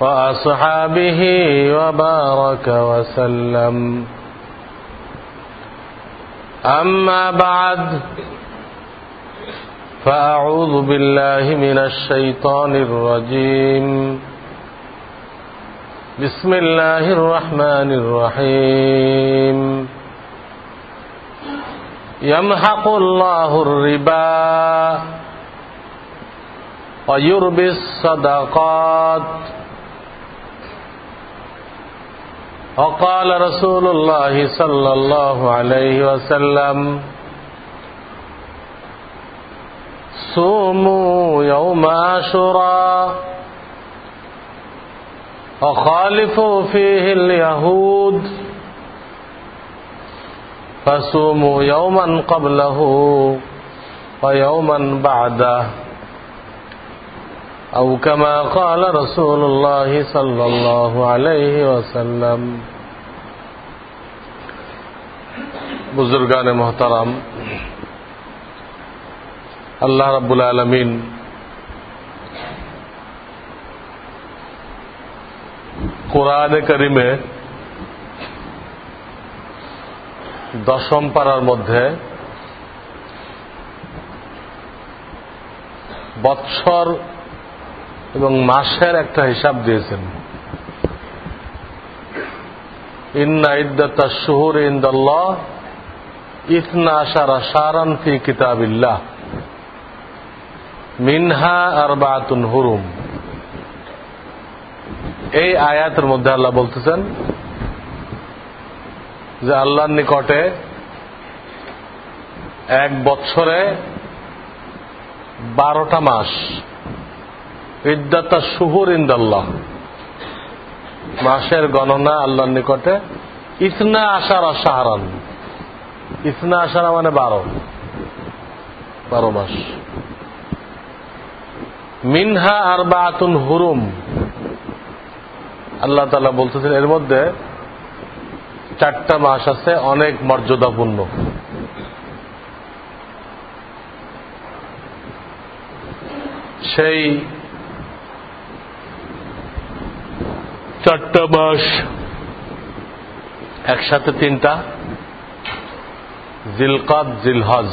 وأصحابه وبارك وسلم. أما بعد فأعوذ بالله من الشيطان الرجيم. بسم الله الرحمن الرحيم. يمحق الله الربا ويربي الصدقات. وقال رسول الله صلى الله عليه وسلم صوموا يوم عاشوراء وخالفوا فيه اليهود فصوموا يوما قبله ويوما بعده. أو كما قال رسول الله صلى الله عليه وسلم বুজুর্গান মোহতারাম আল্লাহ রাব্বুল আলমিন কোরআনে করিমে দশম পাড়ার মধ্যে বৎসর এবং মাসের একটা হিসাব দিয়েছেন। ইন্না ইদ্দাতা শুহুর ইন্দাল্লাহ ইতনা আশারা সারান ফি কিতাবিল্লাহ। মিনহা আর বাতুন হুরুম। এই আয়াতের মধ্যে আল্লাহ বলতেছেন যে আল্লাহর নিকটে এক বৎসরে বারোটা মাস ইদ্দাতা শুহুর ইন্দাল্লাহ। মাসের গণনা আল্লাহর নিকটে। ইসনা আশার আশাহারান ইসনা আশারা মানে বারো। বারো মাস। মিনহা আর বাতুন হুরুম। আল্লাহ তালা বলতেছেন, এর মধ্যে চারটা মাস আছে, অনেক মর্যাদাপূর্ণ। সেই চারটা মাস একসাথে তিনটা। জিলকাত, জিলহজ।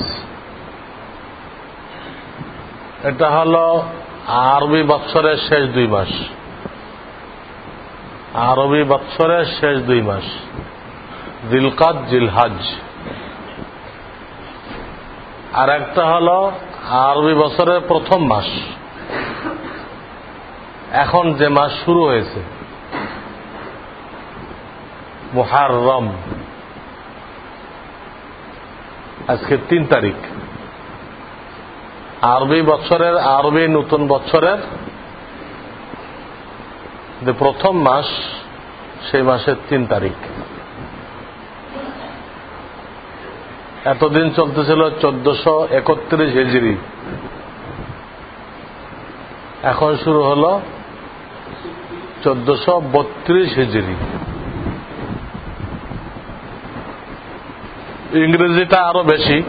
এটা হলো আরবি বৎসরের শেষ দুই মাস। আরবি বৎসরের শেষ দুই মাস। জিলকাত, জিলহাজ। আর একটা হল আরবি বছরের প্রথম মাস। এখন যে মাস শুরু হয়েছে। মুহাররম। আজকে তিন তারিখ। আরবি বছরের, আরবি নতুন বছরের যে প্রথম মাস, সেই মাসের তিন তারিখ। এতদিন চলতেছিল চোদ্দশো একত্রিশ হিজড়ি। এখন শুরু হল চোদ্দশো বত্রিশ হিজড়ি। ইংরেজিটা আরও বেশি,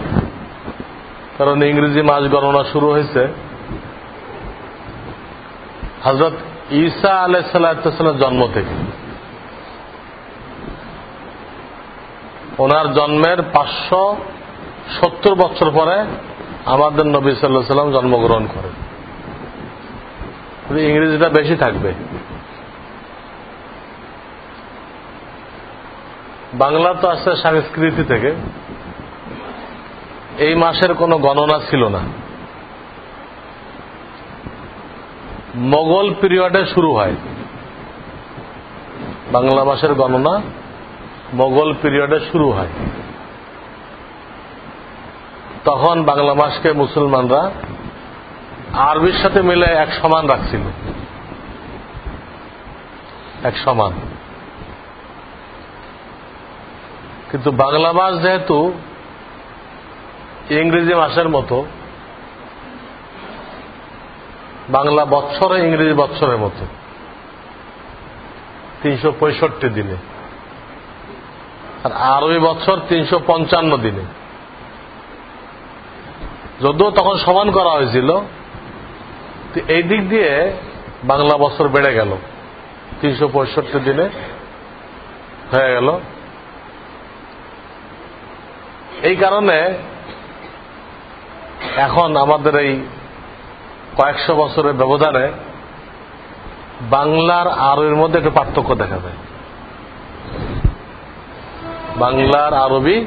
কারণ ইংরেজি মাস গণনা শুরু হয়েছে। হজরত ঈসা আলাইসাল্লামের জন্ম থেকে। ওনার জন্মের পাঁচশো সত্তর বছর পরে আমাদের নবী সাল্লাহ সাল্লাম জন্মগ্রহণ করেন। ইংরেজিটা বেশি থাকবে। বাংলা তো আসছে সংস্কৃতি থেকে। এই মাসের কোনো গণনা ছিল না। মোগল পিরিয়ডে শুরু হয়। বাংলা মাসের গণনা মোগল পিরিয়ডে শুরু হয়। তখন বাংলা মাসকে মুসলমানরা আরবির সাথে মিলে এক সমান রাখছিল। এক সমান। কিন্তু বাংলা মাস যেহেতু ইংরেজি মাসের মতো, বাংলা বৎসরে ইংরেজি বৎসরের মতো, তিনশো পঁয়ষট্টি দিনে। আর আরবি বছর তিনশো পঞ্চান্ন দিনে। যদিও তখন সমান করা হয়েছিল এই দিক দিয়ে বাংলা বছর বেড়ে গেল। তিনশো পঁয়ষট্টি দিনে হয়ে গেল। এই কারণে এখন আমাদের এই কয়েকশো বছরের ব্যবধানে বাংলার আরবির মধ্যে একটু পার্থক্য দেখা যায়। বাংলার আরবি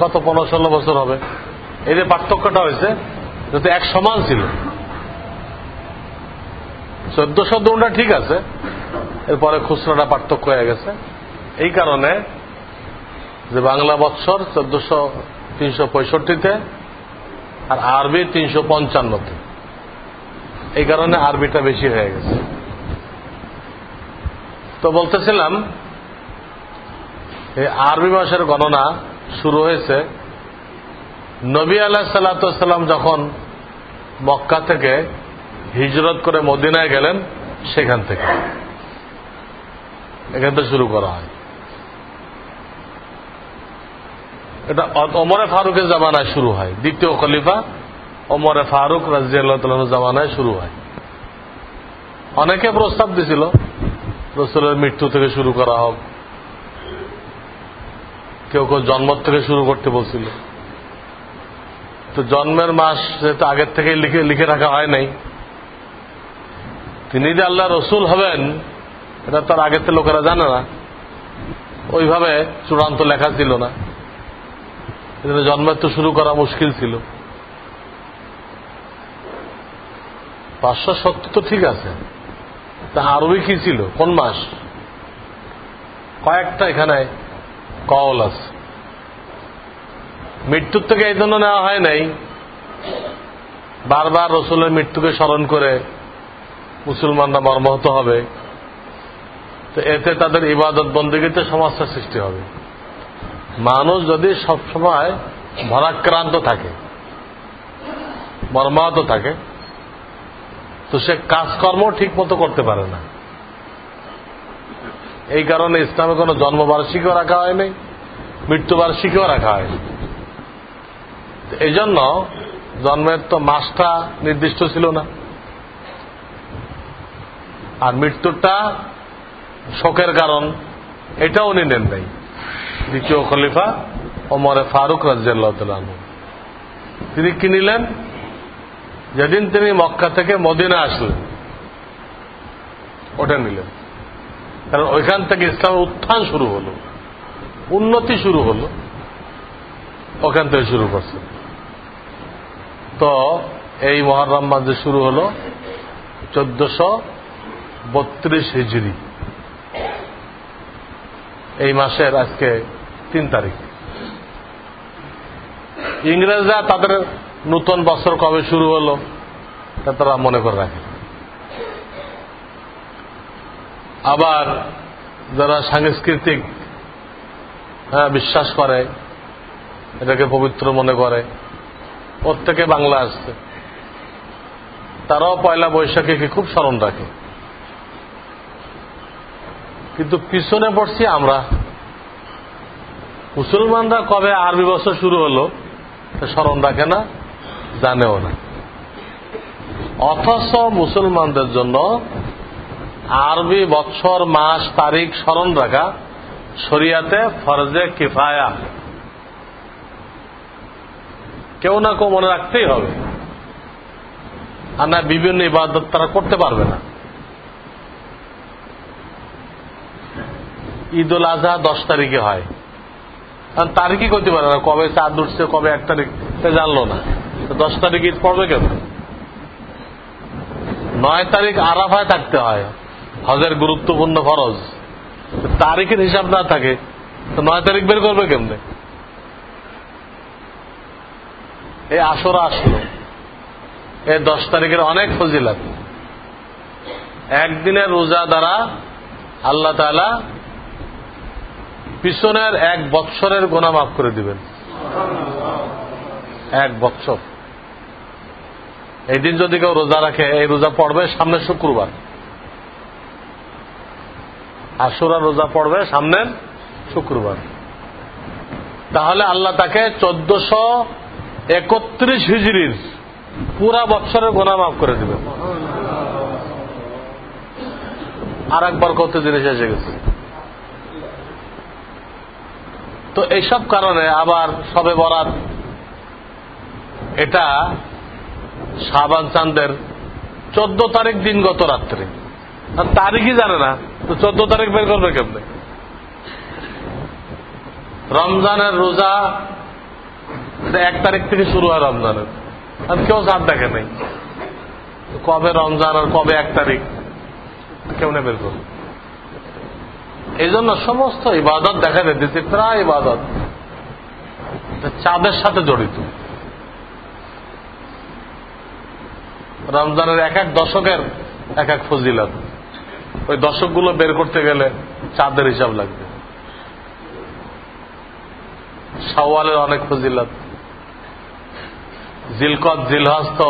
কত, পনেরো, ষোলো বছর হবে। এই যে পার্থক্যটা হয়েছে যাতে এক সমান ছিল। চোদ্দশো দুটা ঠিক আছে, এরপরে খুচরাটা পার্থক্য হয়ে গেছে। এই কারণে যে বাংলা বৎসর চোদ্দশো, তিনশো পঁয়ষট্টিতে আর আরবি তিনশো পঞ্চান্নতে। এই কারণে আরবিটা বেশি হয়ে গেছে। তো বলতেছিলাম, এই আরবি মাসের গণনা শুরু হয়েছে। নবী আল্লাহ সাল্লাম যখন মক্কা থেকে হিজরত করে মদিনায় গেলেন, সেখান থেকে। এখান থেকে শুরু করা হয়। এটা অমরে ফারুকের জামানায় শুরু হয়। দ্বিতীয় খলিফা অমরে ফারুক রাজিয়াল্লাহ জামানায় শুরু হয়। অনেকে প্রস্তাব দিছিল, রসুলের মৃত্যু থেকে শুরু করা হোক। কেউ কেউ জন্ম থেকে শুরু করতে বলছিল। তো জন্মের মাস যেহেতু আগের থেকে লিখে লিখে রাখা হয় নাই, তিনি যে আল্লাহ রসুল হবেন, এটা তার আগের থেকে লোকেরা জানে না। ওইভাবে চূড়ান্ত লেখা ছিল না। এজন্য জন্মের তো শুরু করা মুশকিল ছিল। পাঁচশো সত্তর তো ঠিক আছে। তা আরবি কি ছিল? কোন মাস? কয়েকটা এখানে কল আছে। মৃত্যুর থেকে এই জন্য নেওয়া হয় নাই। বারবার রসুলের মৃত্যুকে স্মরণ করে মুসলমানরা মর্মাহত হবে। তো এতে তাদের ইবাদত বন্দীগীতে সমস্যার সৃষ্টি হবে। মানুষ যদি সবসময় ভরাক্রান্ত থাকে, মর্মাহত থাকে, তো সে কাজকর্ম ঠিক মতো করতে পারে না। এই কারণে ইসলামে কোনো জন্মবার্ষিকীও রাখা হয়নি, মৃত্যুবার্ষিকীও রাখা হয়নি। এই জন্য জন্মের তো মাসটা নির্দিষ্ট ছিল না। আর মৃত্যুটা শোকের কারণ, এটাও উনি নেন নাই। দ্বিতীয় খলিফা ওমরে ফারুক রাজিয়াল্লাহ তিনি কি নিলেন? যেদিন তিনি মক্কা থেকে মদিনা আসলেন, ওটা নিলেন। কারণ ওইখান থেকে ইসলামের উত্থান শুরু হলো, উন্নতি শুরু হলো, ওখান থেকে শুরু করছে। তো এই মহারাম মাঝে শুরু হলো চোদ্দশো বত্রিশ হিজড়ি এই মাসের আজকে তিন তারিখ। ইংরেজরা তাদের নতুন বছর কবে শুরু হলো তা তারা মনে করে রাখে। আবার যারা সাংস্কৃতিক হ্যাঁ বিশ্বাস করে, এটাকে পবিত্র মনে করে, প্রত্যেকে বাংলা আসছে। তারাও পয়লা বৈশাখীকে খুব স্মরণ রাখে। কিন্তু পিছনে পড়ছি আমরা। মুসলমানরা কবে আরবি বছর শুরু হলো স্মরণ রাখে না, জানেও না। অথচ মুসলমানদের জন্য আরবি বৎসর, মাস, তারিখ স্মরণ রাখা শরিয়াতে ফরজে কিফায়া। কেউ না কেউ মনে রাখতেই হবে। আর না, বিভিন্ন ইবাদত তারা করতে পারবে না। ঈদ উল আজহা দশ তারিখে হয়। কারণ তারিখই করতে পারে না? কবে চাঁদ উঠছে, কবে এক তারিখ জানলো না। দশ তারিখ ঈদ পড়বে কেন? নয় তারিখ আরাফায় থাকতে হয়। হজের গুরুত্বপূর্ণ ফরজ। তারিখের হিসাব না থাকে, তো নয় তারিখ বের করবে কেমনে? এই আসরা আসলো। এই দশ তারিখের অনেক ফজিলাত। একদিনের রোজা দ্বারা আল্লাহ তালা পিছনের এক বৎসরের গোনা মাফ করে দিবেন। এক বৎসর। এই দিন যদি কেউ রোজা রাখে, এই রোজা পড়বে সামনে শুক্রবার। আশুরা রোজা পড়বে সামনের শুক্রবার। তাহলে আল্লাহ তাকে চোদ্দশো একত্রিশ হিজড়ির পুরা বৎসরের গোনা মাফ করে দিবেন। আর একবার কত জিনিস এসে গেছে? তো এইসব কারণে আবার সবে বরাত। এটা শাহবান চান্দের চোদ্দ তারিখ দিন গত রাত্রে। আর তারিখই জানে না, তো চোদ্দ তারিখ বের করবে কেমনে? রমজানের রোজা এক তারিখ থেকে শুরু হয় রমজানের। আর কেউ চাঁদ দেখে নেই। কবে রমজান আর কবে এক তারিখ কেউ বের করবে? এই জন্য সমস্ত ইবাদত দেখা দিচ্ছে প্রায় ইবাদত। চাঁদের সাথে জড়িত। রমজানের এক এক দশকের এক এক ফজিলত। ওই দশকগুলো বের করতে গেলে চাঁদের হিসাব লাগবে। সওয়ালের অনেক ফজিলত। জিলকত জিলহস্ত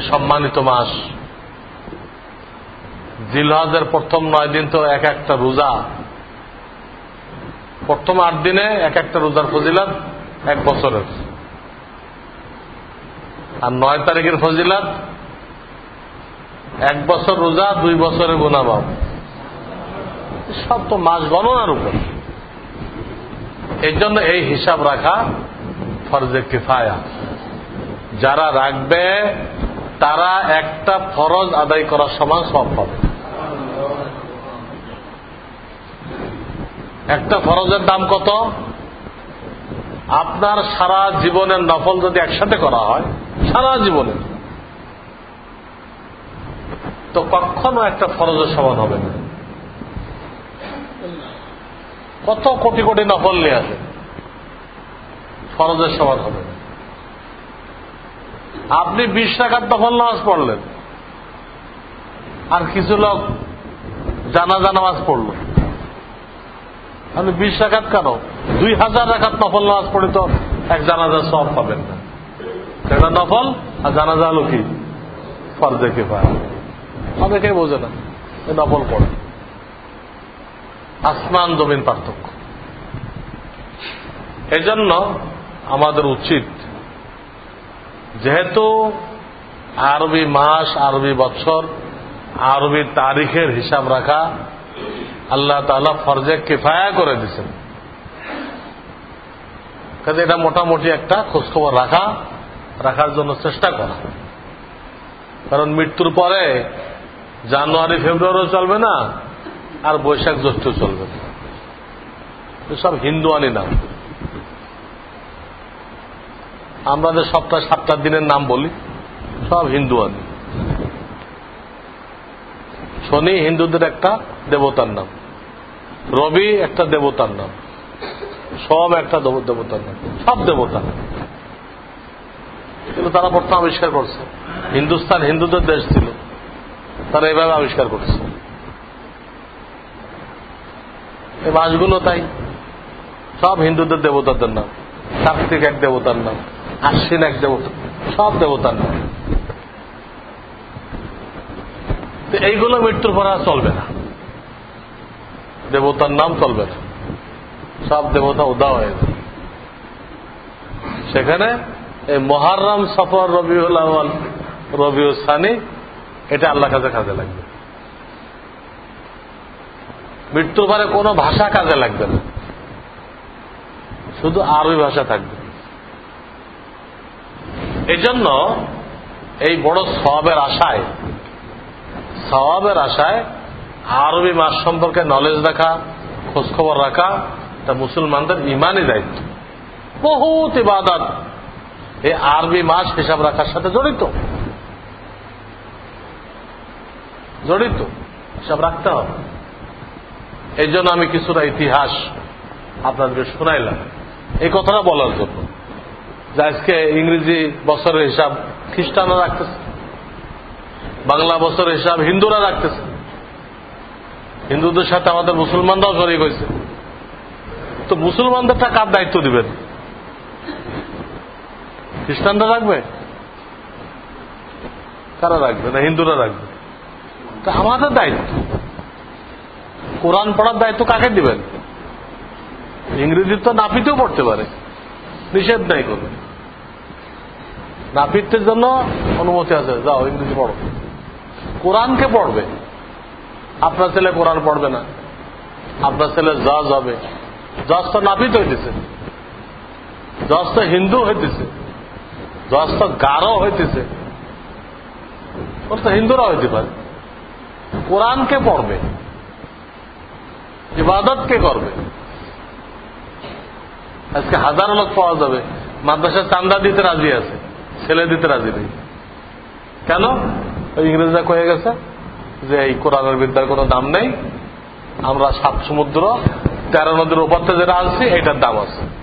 সম্মানিত মাস। জিলহজের প্রথম নয় দিন তো এক একটা রোজা। প্রথম আট দিনে এক একটা রোজার ফজিলাত এক বছরের। আর নয় তারিখের ফজিলাত এক বছর রোজা, দুই বছরের গুণাবাব সব তো মাস গণনার উপর। এই জন্য এই হিসাব রাখা ফরজে কিফায়া। যারা রাখবে, তারা একটা ফরজ আদায় করার সমান সব পাবে। একটা ফরজের দাম কত? আপনার সারা জীবনের নফল যদি একসাথে করা হয়, সারা জীবনে। তো কখনো একটা ফরজের সমান হবে না। কত কোটি কোটি নফল নিয়ে আছে ফরজের সমান হবে আপনি বিশ টাকার নফল নামাজ পড়লেন, আর কিছু লোক জানাজা নামাজ পড়ল। আপনি বিশ রাখাত কেন? দুই হাজার রাখাত নফল নামাজ পড়ে তো এক জানাজা সব পাবেন না। সেটা নফল আর জানাজা হলো কি? ফর্দে কে পায় অনেকেই বোঝে না নফল পড়ে। আসমান জমিন পার্থক্য। এজন্য আমাদের উচিত, যেহেতু আরবি মাস, আরবি বছর, আরবি তারিখের হিসাব রাখা আল্লাহ তালা ফরজে কেফায়া করে দিচ্ছেন কাজে এটা মোটামুটি একটা খোঁজখবর রাখা, রাখার জন্য চেষ্টা করা। কারণ মৃত্যুর পরে জানুয়ারি, ফেব্রুয়ারিও চলবে না, আর বৈশাখ জ্যৈষ্ঠ চলবে না। সব হিন্দুয়ানি নাম আমরা যে সপ্তাহ সাতটা দিনের নাম বলি, সব হিন্দুয়ানি শনি হিন্দুদের একটা দেবতার নাম। রবি একটা দেবতার নাম। সব একটা দেবতার নাম। সব দেবতা। কিন্তু তারা প্রথম আবিষ্কার করছে। হিন্দুস্তান হিন্দুদের দেশ ছিল। তারা এভাবে আবিষ্কার করছে। এই মাসগুলো তাই। সব হিন্দুদের দেবতাদের নাম। কার্তিক এক দেবতার নাম। আশ্বিন এক দেবতা। সব দেবতার নাম। এইগুলো মৃত্যুর পর চলবে না। দেবতার নাম চলবে না। সব দেবতা উদা হয়ে যাবে। সেখানে এই মহারাম সফর আওয়াল রবিউল সানি, এটা আল্লাহ কাছে কাজে লাগবে। মৃত্যুর পরে কোনো ভাষা কাজে লাগবে না। শুধু আরবি ভাষা থাকবে। এই জন্য এই বড় সবের আশায় সবাবের আশায় আরবি মাস সম্পর্কে নলেজ রাখা, খোঁজখবর রাখা তা মুসলমানদের ইমানই দায়িত্ব। বহুত ইবাদত। এই আরবি মাস হিসাব রাখার সাথে জড়িত। জড়িত। সব রাখতে হবে। এই জন্য আমি কিছুটা ইতিহাস আপনাদেরকে শোনাইলাম। এই কথাটা বলার জন্য। যে আজকে ইংরেজি বছরের হিসাব খ্রিস্টানরা রাখতেছে। বাংলা বছরের হিসাব হিন্দুরা রাখতেছে। হিন্দুদের সাথে আমাদের মুসলমানরাও জড়িয়ে গেছে। তো মুসলমানদেরটা কার দায়িত্ব দিবেন? খ্রিস্টানরা রাখবে? কারা রাখবে? না, হিন্দুরা রাখবে? তা আমাদের দায়িত্ব। কোরআন পড়ার দায়িত্ব কাকে দিবেন? ইংরেজি তো নাপিতেও পড়তে পারে। নিষেধ নাই করবে নাপিতের জন্য অনুমতি আছে। যাও, ইংরেজি পড়ো। কোরআনকে পড়বে। আপনার ছেলে কোরআন পড়বে না। আপনার ছেলে জজ হবে। জজ তো নাপিত হইতেছে। জজ তো হিন্দু হইতেছে। জজ তো গারো হইতেছে। হিন্দুরা হইতে পারে। কোরআনকে পড়বে? ইবাদত কে করবে? আজকে হাজারো লোক পাওয়া যাবে। মাদ্রাসার চান্দা দিতে রাজি আছে, ছেলে দিতে রাজি নেই। কেন? ইংরেজরা কয়ে গেছে যে এই কোরআনের বিদ্যার কোনো দাম নেই। আমরা সাত সমুদ্র, তেরো নদীর থেকে যেটা আনছি এটার দাম আছে।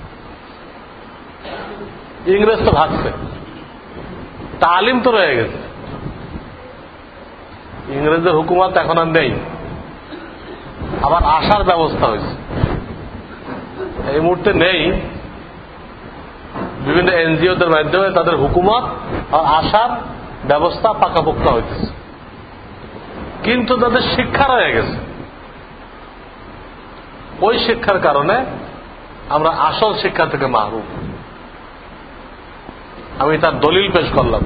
ইংরেজ তো ভাগছে। তালিম তো রয়ে গেছে। ইংরেজের হুকুমত এখন আর নেই। আবার আসার ব্যবস্থা হয়েছে। এই মুহূর্তে নেই। বিভিন্ন এনজিওদের মাধ্যমে তাদের হুকুমত আর আসার ব্যবস্থা পাকাপোক্তা হইতেছে। কিন্তু তাদের শিক্ষা রয়ে গেছে। ওই শিক্ষার কারণে আমরা আসল শিক্ষা থেকে মাহরুম। আমি তার দলিল পেশ করলাম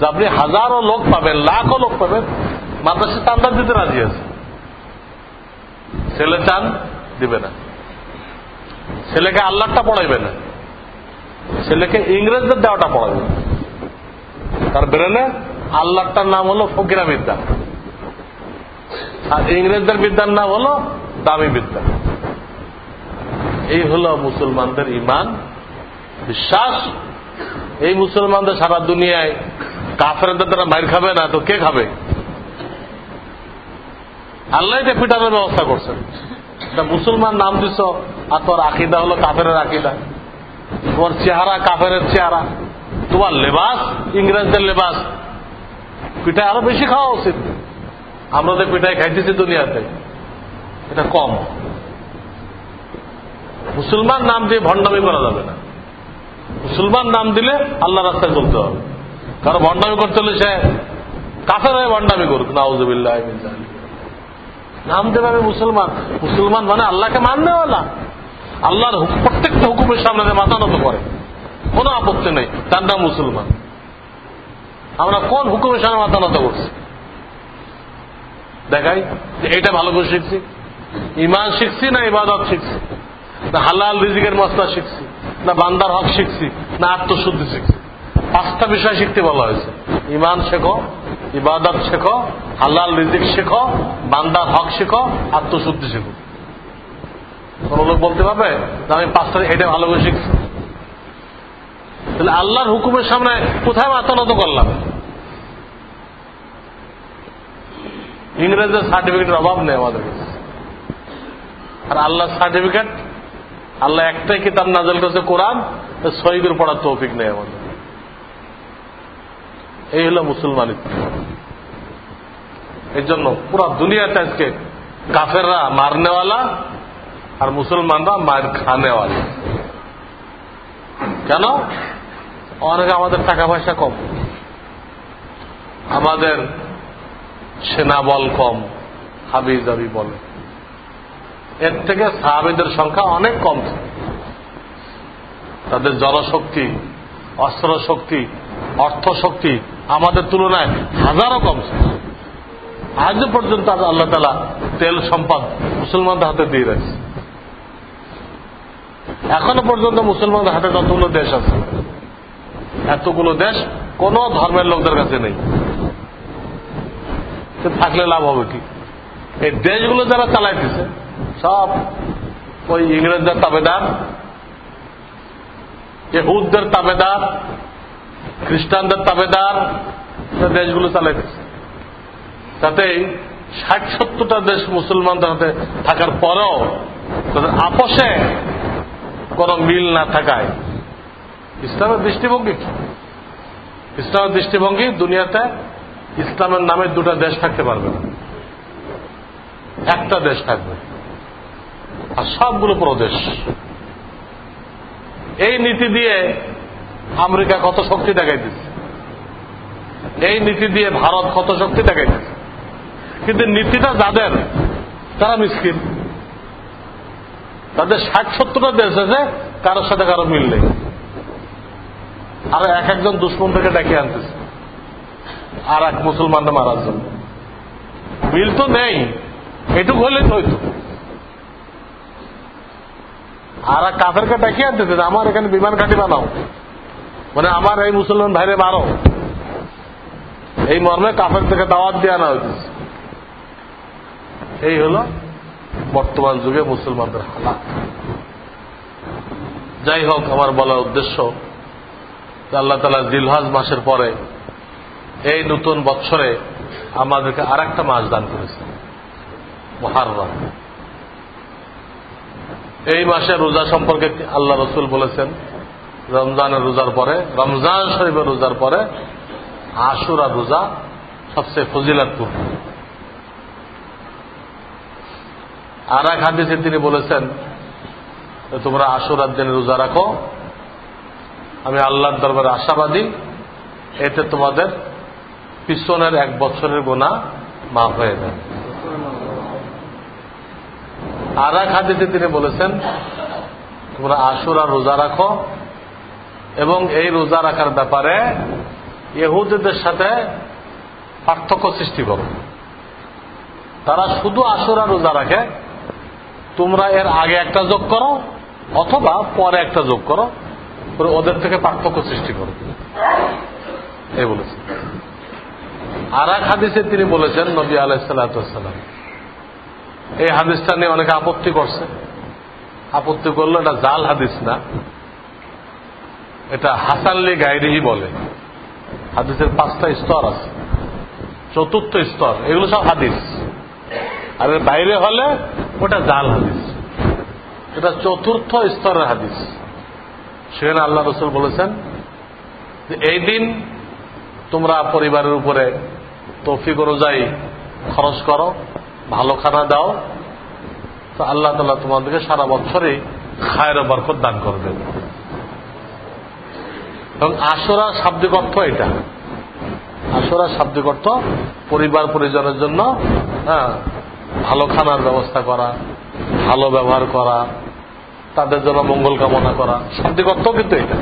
যে আপনি হাজারো লোক পাবেন, লাখো লোক পাবেন, মাদ্রাসা স্ট্যান্ডার্ড দিতে রাজি আছে। ছেলে চান, দিবে না। ছেলেকে আল্লাহটা পড়াইবে না। ছেলেকে ইংরেজদের দেওয়াটা পড়াবে তার ব্রেনে আল্লাহটার নাম হলো ফকিরা বিদ্যা আর ইংরেজদের বিদ্যার নাম হলো দামি বিদ্যা। এই হলো মুসলমানদের ইমান বিশ্বাস। এই মুসলমানদের সারা দুনিয়ায় কাফেরদের দ্বারা মাইর খাবে না, তো কে খাবে? আল্লাহ এটা পিটানোর ব্যবস্থা করছেন। মুসলমান নাম দিছ, আর তোর আকিদা হলো কাফের আকিদা। তোমার চেহারা কাফের চেহারা। তোমার লেবাস, ইংরেজদের লেবাস। পিঠা আরও বেশি খাওয়া উচিত। আমরা তো পিঠায় খাইতেছি দুনিয়াতে। এটা কম। মুসলমান নাম দিয়ে ভণ্ডামি করা যাবে না। মুসলমান নাম দিলে আল্লাহ রাস্তায় চলতে হবে। কারও ভণ্ডামি করতে হলে সে কাফের হয়ে ভণ্ডামি করুক। নাউজুবিল্লাহ নাম দেবে আমি মুসলমান। মুসলমান মানে আল্লাহকে মাননেওয়ালা আল্লাহর প্রত্যেকটা হুকুমের সামনে মাথা নত করে। কোনো আপত্তি নেই। তার নাম মুসলমান। আমরা কোন হুকুমের সামনে মাথা নত করছি? দেখাই এটা ভালো করে শিখছি। ইমান শিখছি না ইবাদত শিখছি? না হালাল রিজিকের মশলা শিখছি? না বান্দার হক শিখছি? না আত্মশুদ্ধি শিখছি? পাঁচটা বিষয় শিখতে বলা হয়েছে। ইমান শেখো, ইবাদত শেখো, হালাল রিজিক শেখো, বান্দার হক শেখো, আত্মশুদ্ধি শেখো। কোন লোক বলতে পারবে আমি পাঁচটা এটা ভালো করে শিখছি? তাহলে আল্লাহর হুকুমের সামনে কোথায় মাথা নত করলাম? ইংরেজের সার্টিফিকেটের অভাব নেই আমাদের। আর আল্লাহর সার্টিফিকেট আল্লাহ একটাই কিতাব নাজল করেছে কোরআন শহীদের পড়ার তৌফিক নেই আমাদের। এই হলো মুসলমানিত্ব এই জন্য পুরো দুনিয়াতে আজকে কাফেররা মারনেওয়ালা আর মুসলমানরা মার খানেওয়ালা কেন? অনেক আমাদের টাকা পয়সা কম। আমাদের সেনা বল কম হাবি জাবি বলে। এর থেকে সাহাবিদের সংখ্যা অনেক কম তাদের জনশক্তি অস্ত্র শক্তি অর্থ শক্তি আমাদের তুলনায় হাজারো কম আজ পর্যন্ত আল্লাহ তালা তেল সম্পদ মুসলমানদের হাতে দিয়ে রাখছে। এখনও পর্যন্ত মুসলমানদের হাতে যতগুলো দেশ আছে, এতগুলো দেশ কোন ধর্মের লোকদের কাছে নেই। থাকলে লাভ হবে কি? এই দেশগুলো যারা চালাইতেছে, সব ওই ইংরেজদের তাবেদার এহুদদের তাবেদার, খ্রিস্টানদের তাবেদার দেশগুলো চালাইতেছে। তাতে ষাট সত্তরটা দেশ মুসলমানদের হাতে থাকার পরেও তাদের আপসে কোন মিল না থাকায়। ইসলামের দৃষ্টিভঙ্গি কি? ইসলামের দৃষ্টিভঙ্গি দুনিয়াতে ইসলামের নামে দুটা দেশ থাকতে পারবে না। একটা দেশ থাকবে। আর সবগুলো প্রদেশ। এই নীতি দিয়ে আমেরিকা কত শক্তি দেখাইতেছে? এই নীতি দিয়ে ভারত কত শক্তি দেখাইতেছে? কিন্তু নীতিটা যাদের, তারা মিসকিন। তাদের ষাট সত্তরটা দেশ আছে, কারোর সাথে কারও মিল নেই। আর এক একজন দুশ্মন থেকে ডেকে আনতেছে। আর এক মুসলমানরা মারার জন্য। মিল তো নেই, এটুকু হলেই তো হইতো। আর এক কাফেরকে ডেকে আনতেছে আমার এখানে বিমান ঘাটি বানাও। মানে আমার এই মুসলমান ভাইরে মারো। এই মর্মে কাফের থেকে দাওয়াত দিয়ে আনা হইতেছে। এই হল বর্তমান যুগে মুসলমানদের হালাত। যাই হোক, আমার বলার উদ্দেশ্য আল্লাহ তালা দিলহাজ মাসের পরে এই নতুন বৎসরে আমাদেরকে আর একটা মাস দান করেছে। মহারম এই মাসে রোজা সম্পর্কে আল্লাহ রসুল বলেছেন, রমজানের রোজার পরে, রমজান শরীফের রোজার পরে আশুরা রোজা সবচেয়ে ফজিলাতপূর্ণ। আর এক হাদিসে তিনি বলেছেন তোমরা আশুরার দিনে রোজা রাখো। আমি আল্লাহর দরবারে আশাবাদী, এতে তোমাদের পিছনের এক বছরের গোনা মা হয়ে যায়। আর এক হাদিসে তিনি বলেছেন, তোমরা আশুরা রোজা রাখো এবং এই রোজা রাখার ব্যাপারে ইহুদিদের সাথে পার্থক্য সৃষ্টি করো। তারা শুধু আশুরা রোজা রাখে, তোমরা এর আগে একটা যোগ করো অথবা পরে একটা যোগ করো, ওদের থেকে পার্থক্য সৃষ্টি করো। এই বলেছেন আর এক হাদিসে তিনি বলেছেন, নবী আলাইসাল্লাম এই হাদিসটা নিয়ে অনেকে আপত্তি করছে। আপত্তি করল এটা জাল হাদিস না। এটা হাসানলি গাইরিহি বলে। হাদিসের পাঁচটা স্তর আছে। চতুর্থ স্তর, এগুলো সব হাদিস। আর এর বাইরে হলে ওটা জাল হাদিস। এটা চতুর্থ স্তরের হাদিস। সেখানে আল্লাহ রসুল বলেছেন এই দিন তোমরা পরিবারের উপরে তৌফিক অনুযায়ী খরচ করো, ভালো খানা দাও, তো আল্লাহ তালা তোমাদেরকে সারা বছরই খায়ের বরকত দান করবেন এবং আসরা শাব্দিক অর্থ এটা। আসরা শাব্দিক অর্থ পরিবার পরিজনের জন্য হ্যাঁ ভালো খানার ব্যবস্থা করা, ভালো ব্যবহার করা, তাদের জন্য মঙ্গল কামনা করা। শাব্দিক অর্থ কিন্তু এটা।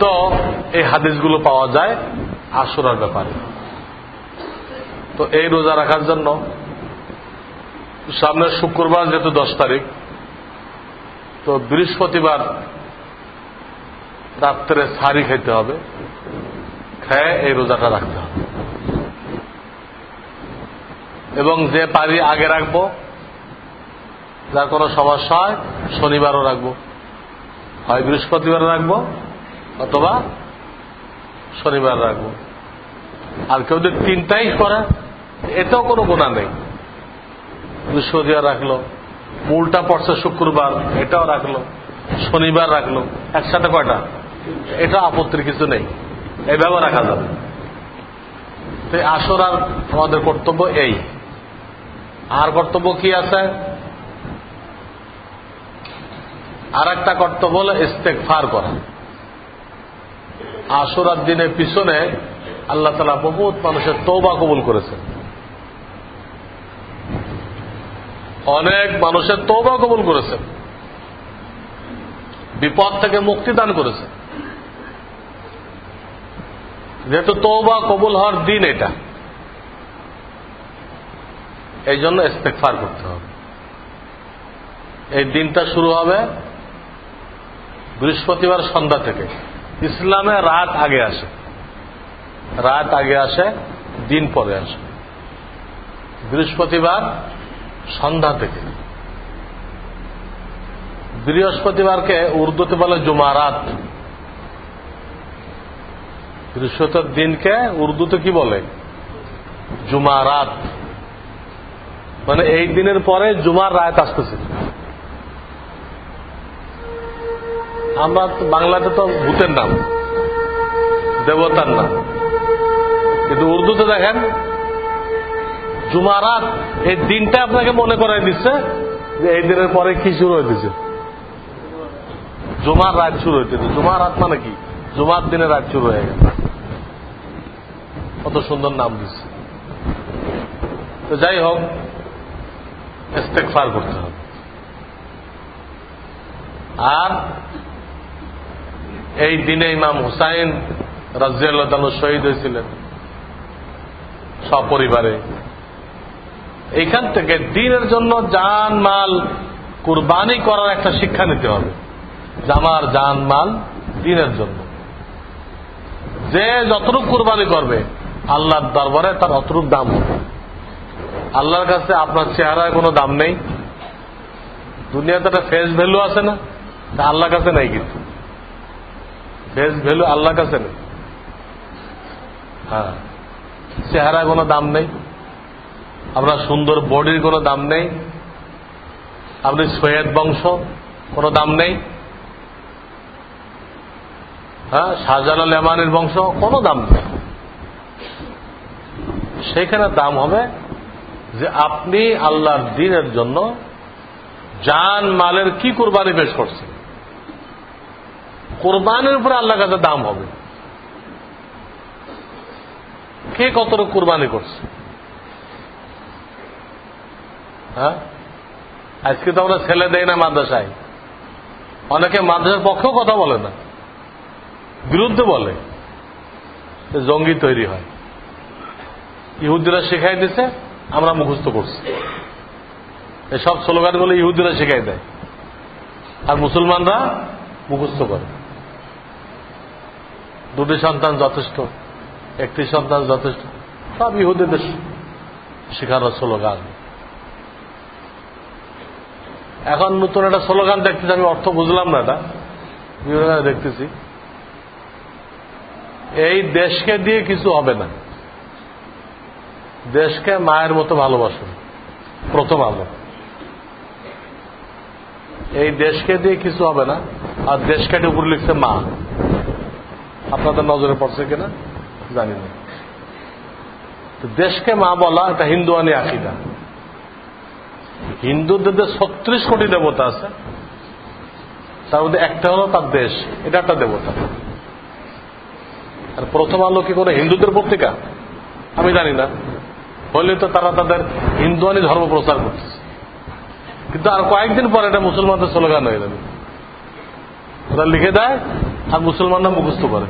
তো এই হাদিসগুলো পাওয়া যায় আসরার ব্যাপারে। তো এই রোজা রাখার জন্য সামনে শুক্রবার যেহেতু দশ তারিখ, তো বৃহস্পতিবার রাত্রে সারি খাইতে হবে, খেয়ে এই রোজাটা রাখতে হবে। এবং যে পারি আগে রাখব, যার কোনো সমস্যা হয় শনিবারও রাখব। হয় বৃহস্পতিবার রাখব অথবা শনিবার রাখব। আর কেউ যদি তিনটাই করে এটাও কোনো গোনা নেই। বৃহস্পতিবার রাখল মূলটা পড়ছে শুক্রবার, এটাও রাখল, শনিবার রাখল, একসাথে কয়টা? এটা আপত্তির কিছু নেই। এইভাবে রাখা যাবে। তো আসরার আমাদের কর্তব্য এই। আর কর্তব্য কি আছে? আর একটা কর্তব্য হল ইস্তেকফার করা। আসরার দিনের পিছনে আল্লাহ তালা বহুত মানুষের তৌবা কবুল করেছেন। অনেক মানুষের তৌবা কবুল করেছেন। বিপদ থেকে মুক্তি দান করেছে যেহেতু তৌবা কবুল হওয়ার দিন এটা এই জন্য ইস্তেকফার করতে হবে। এই দিনটা শুরু হবে বৃহস্পতিবার সন্ধ্যা থেকে। ইসলামে রাত আগে আসে। রাত আগে আসে, দিন পরে আসে। বৃহস্পতিবার সন্ধ্যা থেকে। বৃহস্পতিবারকে উর্দুতে বলে জুমারাত। বৃহস্পতির দিনকে উর্দুতে কি বলে? জুমারাত। মানে এই দিনের পরে জুমার রাত আসতেছে। আমরা বাংলাতে তো ভূতের নাম, দেবতার নাম। কিন্তু উর্দুতে দেখেন জুমারাত এই দিনটা আপনাকে মনে করাই দিচ্ছে যে এই দিনের পরে কি শুরু হইতেছে জুমার রাত শুরু হইতেছে জুমার রাত মানে কি? জুমার দিনে রাত শুরু হয়ে গেছে। কত সুন্দর নাম দিচ্ছে। তো যাই হোক ইস্তেকফার করতে হবে। আর এই দিনে ইমাম হুসাইন রাজিয়াল্লাহ শহীদ হয়েছিলেন। সপরিবারে। এইখান থেকে দিনের জন্য জান, মাল কুরবানি করার একটা শিক্ষা নিতে হবে। জামার জান, মাল দিনের জন্য। যে যতটুক কুরবানি করবে, আল্লাহর দরবারে তার অতটুক দাম হবে। আল্লাহর কাছে আপনার চেহারায় কোনো দাম নেই। দুনিয়াতে একটা ফেস ভ্যালু আছে না? তা আল্লাহর কাছে নেই কিন্তু। ফেস ভ্যালু আল্লাহ কাছে নেই। হ্যাঁ। চেহারায় কোনো দাম নেই। আপনার সুন্দর বডির কোনো দাম নেই। আপনি সৈয়দ বংশ, কোনো দাম নেই। হ্যাঁ শাহজালাল এমানের বংশ, কোনো দাম নেই। সেখানে দাম হবে যে আপনি আল্লাহর দিনের জন্য জান মালের কি কোরবানি পেশ করছেন। কোরবানির উপরে আল্লাহ কাছে দাম হবে। কে কতটুকু কোরবানি করছে? হ্যাঁ? আজকে তো আমরা ছেলে দেয় না মাদ্রাসায়। অনেকে মাদ্রাসার পক্ষেও কথা বলে না। বিরুদ্ধে বলে জঙ্গি তৈরি হয়। ইহুদিরা শেখাই দিছে, আমরা মুখস্থ করছি। এসব স্লোগানগুলো ইহুদিরা শেখাই দেয়। আর মুসলমানরা মুখস্থ করে। দুটি সন্তান যথেষ্ট, একটি সন্তান যথেষ্ট। সব ইহুদিদের শেখানোর স্লোগান। এখন নতুন একটা স্লোগান দেখতেছি, আমি অর্থ বুঝলাম না এটা। বিভিন্ন দেখতেছি। এই দেশকে দিয়ে কিছু হবে না। দেশকে মায়ের মতো ভালোবাসুন প্রথম আলো। এই দেশকে দিয়ে কিছু হবে না, আর দেশকে উপরে লিখছে মা। আপনাদের নজরে পড়ছে কিনা? জানি না দেশকে মা বলা এটা হিন্দুয়ানি আকিদা। হিন্দুদের যে ছত্রিশ কোটি দেবতা আছে, তার মধ্যে একটা হলো তার দেশ, এটা একটা দেবতা। আর প্রথম আলো কি করে হিন্দুদের পত্রিকা? আমি জানি না। হলে তো তারা তাদের হিন্দুয়ানি ধর্ম প্রচার করতেছে। কিন্তু আর কয়েকদিন পরে এটা মুসলমানদের স্লোগান হয়ে যাবে। ওরা লিখে দেয় আর মুসলমানরা মুখস্থ করে।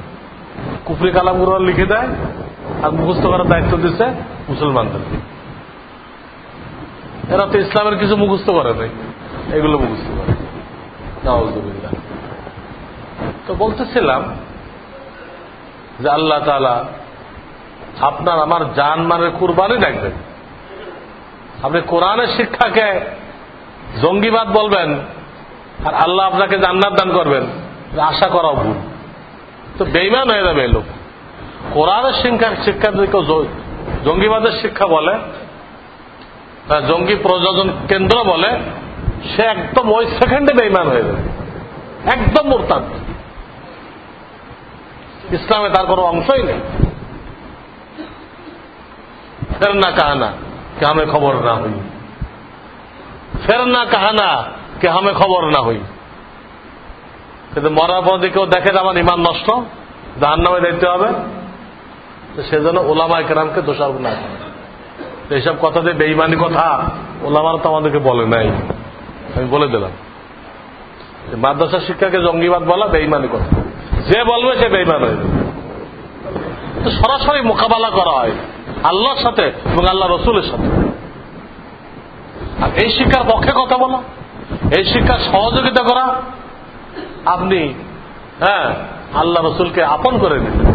কুফরি কালামগুলো লিখে দেয় আর মুখস্থ করার দায়িত্ব দিচ্ছে মুসলমানদেরকে এরা তো ইসলামের কিছু মুখস্থ করে নাই, এগুলো মুখস্থ করে। তো বলতেছিলাম যে আল্লাহ তালা আপনার আমার জান মানের কুরবানি দেখবেন আপনি কোরআনের শিক্ষাকে জঙ্গিবাদ বলবেন আর আল্লাহ আপনাকে জান্নাত দান করবেন। আশা করা ভুল। তো বেইমান হয়ে যাবে লোক। কোরআনের শিক্ষা শিক্ষা যদি কেউ জঙ্গিবাদের শিক্ষা বলে জঙ্গি প্রযোজন কেন্দ্র বলে, সে একদম ওই সেকেন্ডে বেইমান হয়ে যাবে। একদম মোরতাদ। ইসলামে তার কোনো অংশই নেই। ফের না কাহানা কে আমি খবর না হই। ফের না কাহানা কে আমি খবর না হই। কিন্তু মরার পর কেউ দেখে আমার ইমান নষ্ট জাহান নামে দেখতে হবে সেজন্য ওলামা কেরামকে দোষারোপ না এইসব কথা যে বেইমানি কথা, ওলামার তো আমাদেরকে বলে নাই। আমি বলে দিলাম। মাদ্রাসা শিক্ষাকে জঙ্গিবাদ বলা বেইমানি কথা। যে বলবে সে বেইমান হয়ে তো সরাসরি মোকাবেলা করা হয় আল্লাহর সাথে এবং আল্লাহ রসুলের সাথে। আর এই শিক্ষার পক্ষে কথা বলা। এই শিক্ষার সহযোগিতা করা আপনি হ্যাঁ আল্লাহ রসুলকে আপন করে দিতেন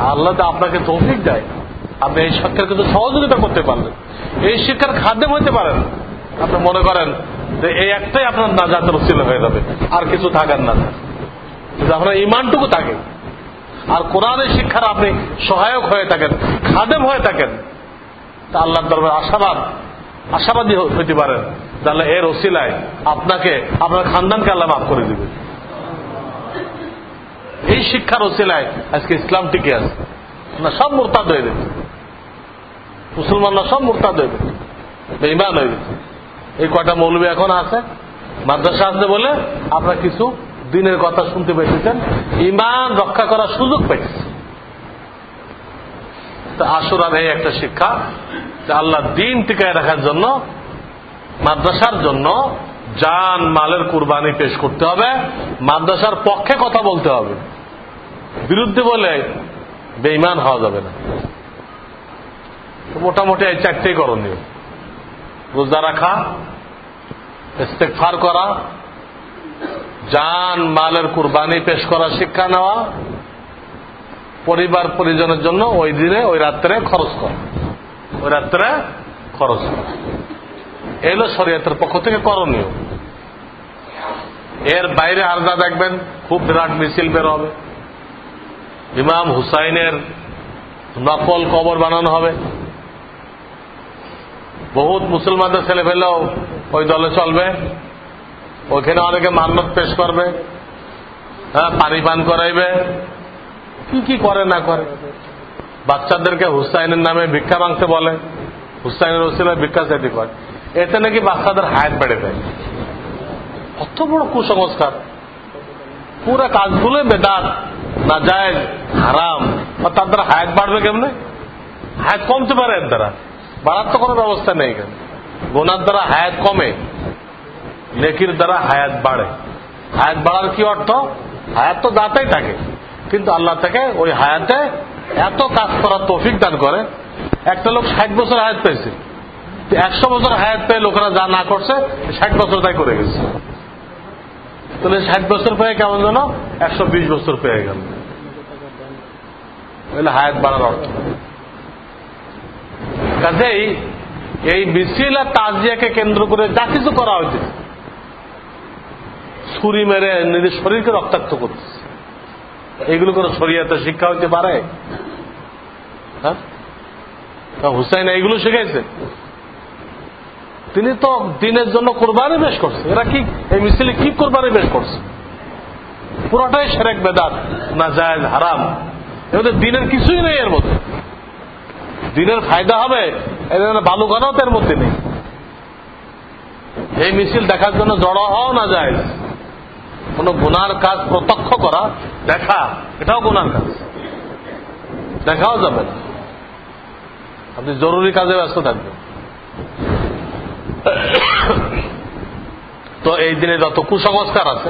আল্লাহ তো আপনাকে তৌফিক দেয়। আপনি এই শিক্ষার কিন্তু সহযোগিতা করতে পারলেন। এই শিক্ষার খাদ্য হইতে পারেন আপনি মনে করেন যে এই একটাই আপনার নাজাতের রসিল হয়ে যাবে। আর কিছু থাকার না। যদি আপনার ইমানটুকু থাকে। আর কোরআনের শিক্ষার আপনি সহায়ক হয়ে থাকেন, খাদেম হয়ে থাকেন। তা আল্লাহর দরবার আশাবাদ, আশাবাদী হইতে পারেন। তাহলে এর ওসিলায় আপনাকে, আপনার খানদানকে আল্লাহ মাফ করে দিবে। এই শিক্ষার ওসিলায় আজকে ইসলাম টিকে আছে। না, সব মোরতাদ হয়ে গেছে। মুসলমানরা সব মোরতাদ হয়ে গেছে। বেইমান হয়ে গেছে। এই কয়টা মৌলবী এখন আছে? মাদ্রাসা আছে বলে আপনারা কিছু দিনের কথা শুনতে পেয়েছেন। ইমান রক্ষা করার সুযোগ পেয়েছে। আসুরার এই একটা শিক্ষা আল্লাহ দিন টিকায় রাখার জন্য মাদ্রাসার জন্য জান, মালের কুরবানি পেশ করতে হবে, মাদ্রাসার পক্ষে কথা বলতে হবে। বিরুদ্ধে বলে বেইমান হওয়া যাবে না। মোটামুটি এই চারটেই করণীয়। রোজা রাখা ইস্তেকফার করা, জান, মালের কুরবানি পেশ করা, শিক্ষা নেওয়া, পরিবার, পরিজনের জন্য ওই দিনে, ওই রাত্রে খরচ করা। ওই রাত্রে খরচ করা। এলো শরীয়তের পক্ষ থেকে করণীয়। এর বাইরে আর যা দেখবেন, খুব বিরাট মিছিল বের হবে। ইমাম হুসাইনের নকল কবর বানানো হবে। বহুত মুসলমানদের ছেলে ফেলেও ওই দলে চলবে। ওইখানে অনেকে মান্নত পেশ করবে। হ্যাঁ পানি পান করাইবে। কি কি করে, না করে? বাচ্চাদেরকে হুসাইনের নামে ভিক্ষা মাংসে বলে। হুসাইনের ওসিলায় ভিক্ষা চাইতে করে এতে নাকি বাচ্চাদের হায়াত বেড়ে দেয় কত বড় কুসংস্কার। পুরা কাজগুলো বেদাত না যায় হারাম। আর তার দ্বারা হায়াত বাড়বে কেমনে? হায়াত কমতে পারে এর দ্বারা। বাড়ার তো কোনো ব্যবস্থা নেই কেন গোনার দ্বারা হায়াত কমে, নেকির দ্বারা হায়াত বাড়ে। হায়াত বাড়ার কি অর্থ? হায়াত তো দাঁতেই থাকে। কিন্তু আল্লাহ থেকে ওই হায়াতে এত কাজ করার তৌফিক দান করে। একটা লোক ষাট বছর হায়াত পেয়েছে। একশো বছর হায়াত পেয়ে লোকেরা যা না করছে, ষাট বছর তাই করে গেছে। তাহলে ষাট বছর পেয়ে কেমন যেন একশো বিশ বছর পেয়ে গেল। হায়াত বাড়ার অর্থ কাজেই এই মিছিল আর তাজিয়াকে কেন্দ্র করে যা কিছু করা হয়েছে, ছুরি মেরে নিজের শরীরকে রক্তাক্ত করতেছে এগুলো করে শরীয়তে শিক্ষা হইতে পারে? হ্যাঁ? হুসাইন এইগুলো শিখাইছে। তিনি তো দিনের জন্য কোরবানি বেশ করছে। এরা কি, এই মিছিলে কি কোরবানি বেশ করছে? পুরোটাই সেরেক বেদাত, না যায় হারাম। এদের দিনের কিছুই নেই এর মধ্যে। দিনের ফায়দা হবে, এদের বালুকানাও তো এর মধ্যে নেই। এই মিছিল দেখার জন্য জড়ো হওয়া না যায় কোন গুনার কাজ প্রত্যক্ষ করা, দেখা, এটাও গুনার কাজ। দেখাও যাবে আপনি জরুরি কাজে ব্যস্ত থাকবেন। তো এই দিনে যত কুসংস্কার আছে,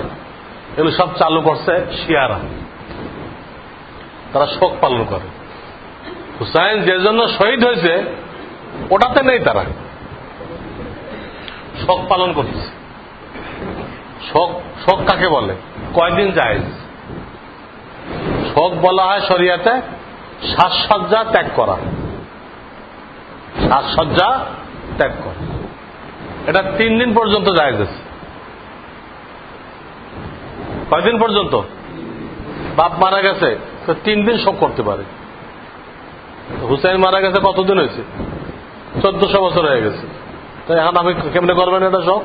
এগুলো সব চালু করছে শিয়ারা। তারা শোক পালন করে। হুসাইন যে জন্য শহীদ হয়েছে, ওটাতে নেই তারা। শোক পালন করতেছে। শোক শোক কাকে বলে? কয়দিন যায় শোক বলা হয় শরিয়াতে সাজসজ্জা ত্যাগ করা। সাজসজ্জা ত্যাগ করা। এটা তিন দিন পর্যন্ত গেছে কয়দিন পর্যন্ত? বাপ মারা গেছে, তো তিন দিন শোক করতে পারে। হুসাইন মারা গেছে কতদিন হয়েছে? চোদ্দশো বছর হয়ে গেছে। তো এখন আমি কেমনে করবেন এটা শোক?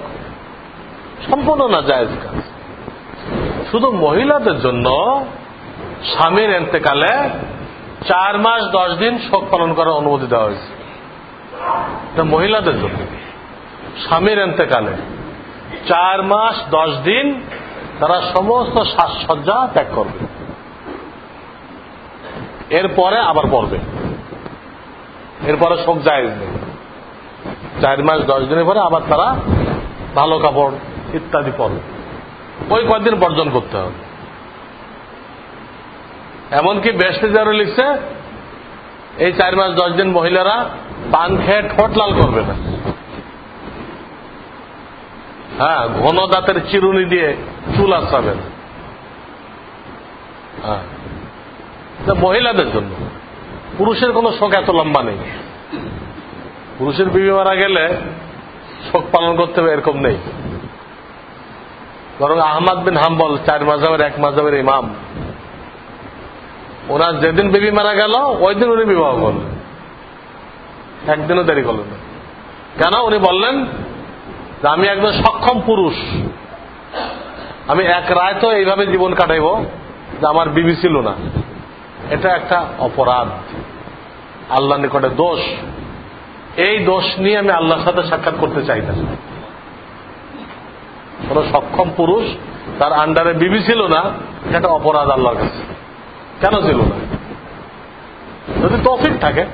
সম্পূর্ণ না যায় কাজ। শুধু মহিলাদের জন্য স্বামীর এতেকালে চার মাস দশ দিন শোক পালন করার অনুমতি দেওয়া হয়েছে। মহিলাদের জন্য। স্বামীর এতেকালে চার মাস, দশ দিন তারা সমস্ত সাজসজ্জা ত্যাগ করবে। এরপরে আবার পড়বে। এরপরে শোক যায় নেই চার মাস, দশ দিনের পরে আবার তারা ভালো কাপড় ইত্যাদি পড়বে ওই কয়েকদিন বর্জন করতে হবে। এমনকি বেশি যারা লিখছে, এই চার মাস, দশ দিন মহিলারা পান খেয়ে ঠোঁট লাল করবে না। হ্যাঁ ঘন দাঁতের চিরুনি দিয়ে চুল আসাবে না হ্যাঁ মহিলাদের জন্য। পুরুষের কোনো শোক এত লম্বা নেই। পুরুষের বিবি মারা গেলে শোক পালন করতে হবে, এরকম নেই। বরং আহমদ বিন হাম্বল, চার মাজাবের এক মাজাবের ইমাম। ওনার যেদিন বিবি মারা গেল, ওই দিন উনি বিবাহ করলেন। একদিনও দেরি করলেন কেন? উনি বললেন যে আমি একজন সক্ষম পুরুষ। আমি এক রায় তো এইভাবে জীবন কাটাইব যে আমার বিবি ছিল না। এটা একটা অপরাধ। আল্লাহ নিকটে দোষ। এই দোষ নিয়ে আমি আল্লাহর সাথে সাক্ষাৎ করতে চাই না। কোন সক্ষম পুরুষ তার আন্ডারে বিবি ছিল না, এটা অপরাধ আল্লাহর কাছে। কেন ছিল না? যদি তৌফিক থাকে,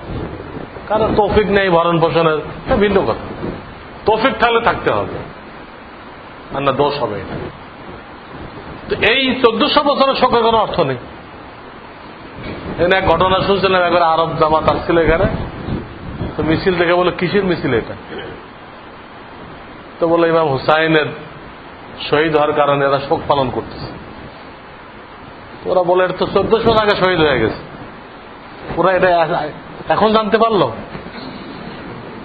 কারণ তৌফিক নেই ভরণ পোষণের ভিন্ন কথা। তৌফিক থাকলে থাকতে হবে। আর না, দোষ হবে তো এই চোদ্দশো বছরের শোকের কোনো অর্থ নেই। এখানে এক ঘটনা শুনছিলাম, একবার আরব জামাত আসছিল এখানে। তো মিছিল দেখে বলে, কিসের মিছিল এটা? তো বলে, ইমাম হুসাইনের শহীদ হওয়ার কারণে এরা শোক পালন করতেছে। ওরা বলে এটা তো চোদ্দশো আগে শহীদ হয়ে গেছে। ওরা এটা এখন জানতে পারল?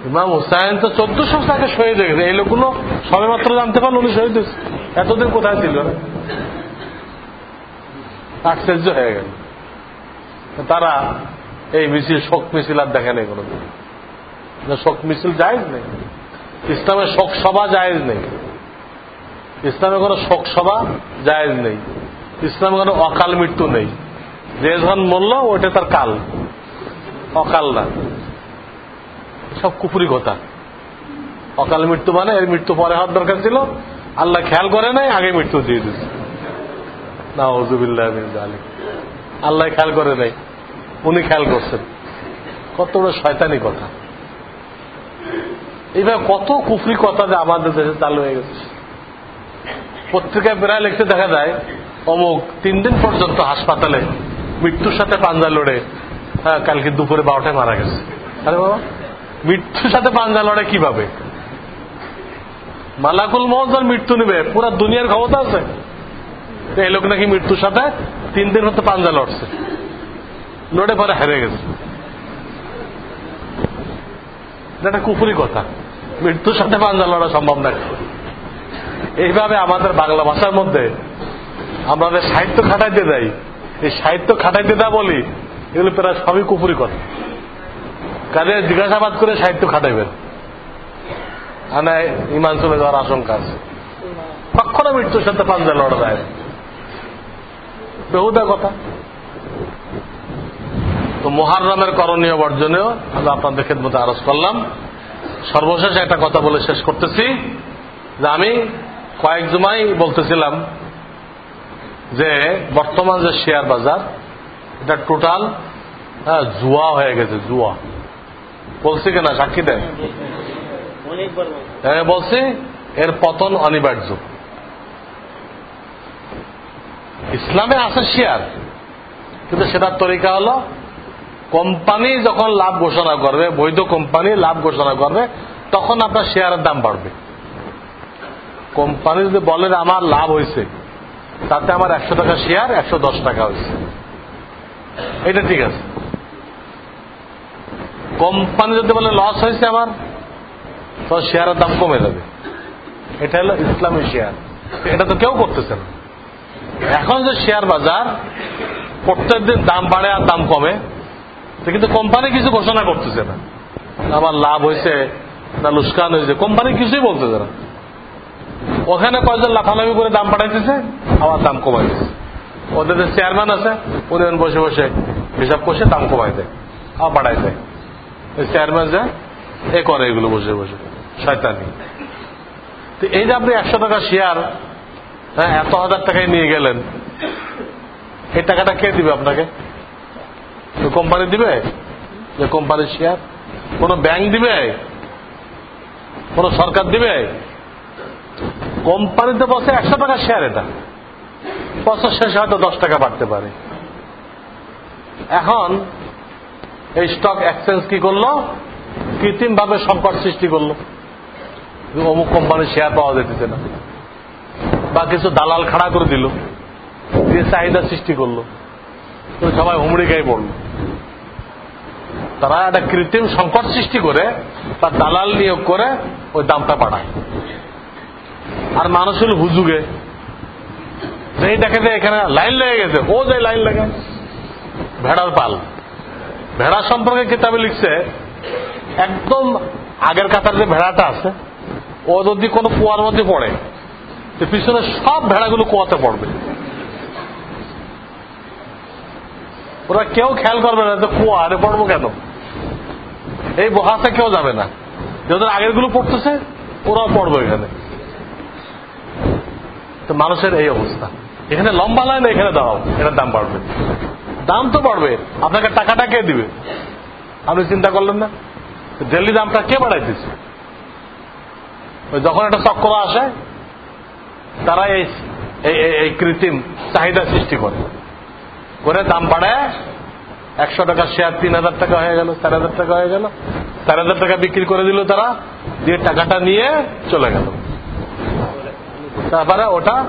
ইমাম হুসাইন তো চোদ্দশো আগে শহীদ হয়ে গেছে। এই লোকগুলো সবে মাত্র জানতে পারল উনি শহীদ হয়েছে। এতদিন কোথায় ছিল? আশ্চর্য হয়ে গেল। তারা এই মিছিল, শোক মিছিল আর দেখে নেই কোনোদিন। শোক মিছিল জায়েজ নেই। ইসলামের শোক সভা জায়েজ নেই। ইসলামে কোনো শোক সভা জায়েজ নেই। ইসলামে কোনো অকাল মৃত্যু নেই। যে যখন মরল, ওইটা তার কাল। অকাল না। সব কুপুরি কথা। অকাল মৃত্যু মানে এর মৃত্যু পরে হওয়ার দরকার ছিল। আল্লাহ খেয়াল করে নাই, আগে মৃত্যু দিয়ে দিচ্ছে না হজুবিল্লাহ আল্লাহ খেয়াল করে নাই, উনি খেয়াল করছেন। কত বড় শয়তানি কথা। এইভাবে কত কুফরি কথা যে আমাদের দেশে চালু হয়ে গেছে। পত্রিকায় প্রায় লিখতে দেখা যায়, অমুক তিন দিন পর্যন্ত হাসপাতালে মৃত্যুর সাথে পাঞ্জা লড়ে হ্যাঁ কালকে দুপুরে বারোটায় মারা গেছে। আরে বাবা মৃত্যুর সাথে পাঞ্জা লড়ে কীভাবে? মালাকুল মোহন মৃত্যু নেবে, পুরা দুনিয়ার ক্ষমতা আছে। এই লোক নাকি মৃত্যুর সাথে তিন দিন হতে পাঞ্জা লড়ছে। লড়ে পরে হেরে গেছে। এটা কুপুরি কথা। মৃত্যুর সাথে পাঞ্জা লড়া সম্ভব না এইভাবে আমাদের বাংলা ভাষার মধ্যে আমাদের সাহিত্য খাটাইতে দেয় এই সাহিত্য খাটাইতে দেয় বলি, এগুলো প্রায় সবই কুপুরি কথা। কাজে জিজ্ঞাসাবাদ করে সাহিত্য খাটাইবেন। আনায় ইমান চলে যাওয়ার আশঙ্কা আছে। কখনো মৃত্যুর সাথে পাঞ্জা লড়া যায় বেহুদা কথা। তো মহারামের করণীয় বর্জনীয় আমরা আপনাদের খেদমতে আরজ করলাম। সর্বশেষ একটা কথা বলে শেষ করতেছি, যে আমি কয়েক জমাই বলতেছিলাম যে বর্তমান যে শেয়ার বাজার, এটা টোটাল হ্যাঁ জুয়া হয়ে গেছে, জুয়া। বলছি কিনা, সাক্ষী দেন। হ্যাঁ বলছি, এর পতন অনিবার্য। ইসলামে আছে শেয়ার, কিন্তু সেটার তরিকা হলো, কোম্পানি যখন লাভ ঘোষণা করবে, বৈধ কোম্পানি লাভ ঘোষণা করবে, তখন আপনার শেয়ারের দাম বাড়বে। কোম্পানি যদি বলে আমার লাভ হয়েছে, তাতে আমার একশো টাকা শেয়ার, একশো দশ টাকা হয়েছে। এটা ঠিক আছে। কোম্পানি যদি বলে লস হয়েছে আমার, তো শেয়ারের দাম কমে যাবে। এটা হলো ইসলামী শেয়ার এটা তো কেউ করতেছে না। এখন যে শেয়ার বাজার প্রত্যেক দিন দাম বাড়ে আর দাম কমে। কিন্তু কোম্পানি কিছু ঘোষণা করতেছে না। আমার লাভ হয়েছে, না লুস্কান হয়েছে, কোম্পানি কিছুই বলতেছে না। ওখানে কয়েকজন লাফালাফি করে দাম বাড়াইতেছে, আবার দাম কমাইতেছে ওদের যে চেয়ারম্যান আছে, উনি বসে বসে হিসাব করছে দাম কমাই দেয়, আবার বাড়াই দেয়। চেয়ারম্যান যে এ করে এগুলো বসে বসে। শয়তানি। তো এই যে আপনি একশো টাকা শেয়ার হ্যাঁ এত হাজার টাকায় নিয়ে গেলেন, এই টাকাটা কে দিবে আপনাকে? কোম্পানি দিবে? যে কোম্পানির শেয়ার কোন ব্যাংক দিবে? কোন সরকার দিবে? কোম্পানিতে বসে একশো টাকা শেয়ার এটা। বছর শেষে হয়তো দশ টাকা বাড়তে পারে। এখন এই স্টক এক্সচেঞ্জ কি করল? কৃত্রিম ভাবে সংকট সৃষ্টি করল। অমুক কোম্পানির শেয়ার পাওয়া যেতেছে না। বা কিছু দালাল খাড়া করে দিল। দিয়ে চাহিদা সৃষ্টি করল। তো সবাই হুমড়ি খাই পড়ল। তারা একটা কৃত্রিম সংকট সৃষ্টি করে, তার দালাল নিয়োগ করে, ওই দামটা বাড়ায়। আর মানুষ হল হুজুগে। যেই দেখে যে এখানে লাইন লেগে গেছে, ও যে লাইন লাগে ভেড়ার পাল। ভেড়া সম্পর্কে কিতাবে লিখছে, একদম আগের কাতার যে ভেড়াটা আছে, ও যদি কোনো কুয়ার মধ্যে পড়ে পিছনে সব ভেড়াগুলো কুয়াতে পড়বে। ওরা কেউ খেয়াল করবে না যে কুয়া, আরে পড়ব কেন? এই বহাতে কেউ যাবে না। যাদের আগেরগুলো পড়তেছে, ওরাও পড়বে এখানে। তো মানুষের এই অবস্থা। এখানে লম্বা লাইন এখানে দাও এটার দাম বাড়বে। দাম তো বাড়বে, আপনাকে টাকাটা কে দিবে? আপনি চিন্তা করলেন না? ডেলি দামটা কে বাড়াইতেছে? যখন একটা চক্র আসে, তারা এই এই কৃত্রিম চাহিদা সৃষ্টি করে। করে দাম বাড়ায়, একশো টাকা শেয়ার তিন হাজার টাকা হয়ে গেল, চার হাজার টাকা হয়ে গেল। চার হাজার টাকা বিক্রি করে দিল তারা, দিয়ে টাকাটা নিয়ে চলে গেল। তারপরে ওটা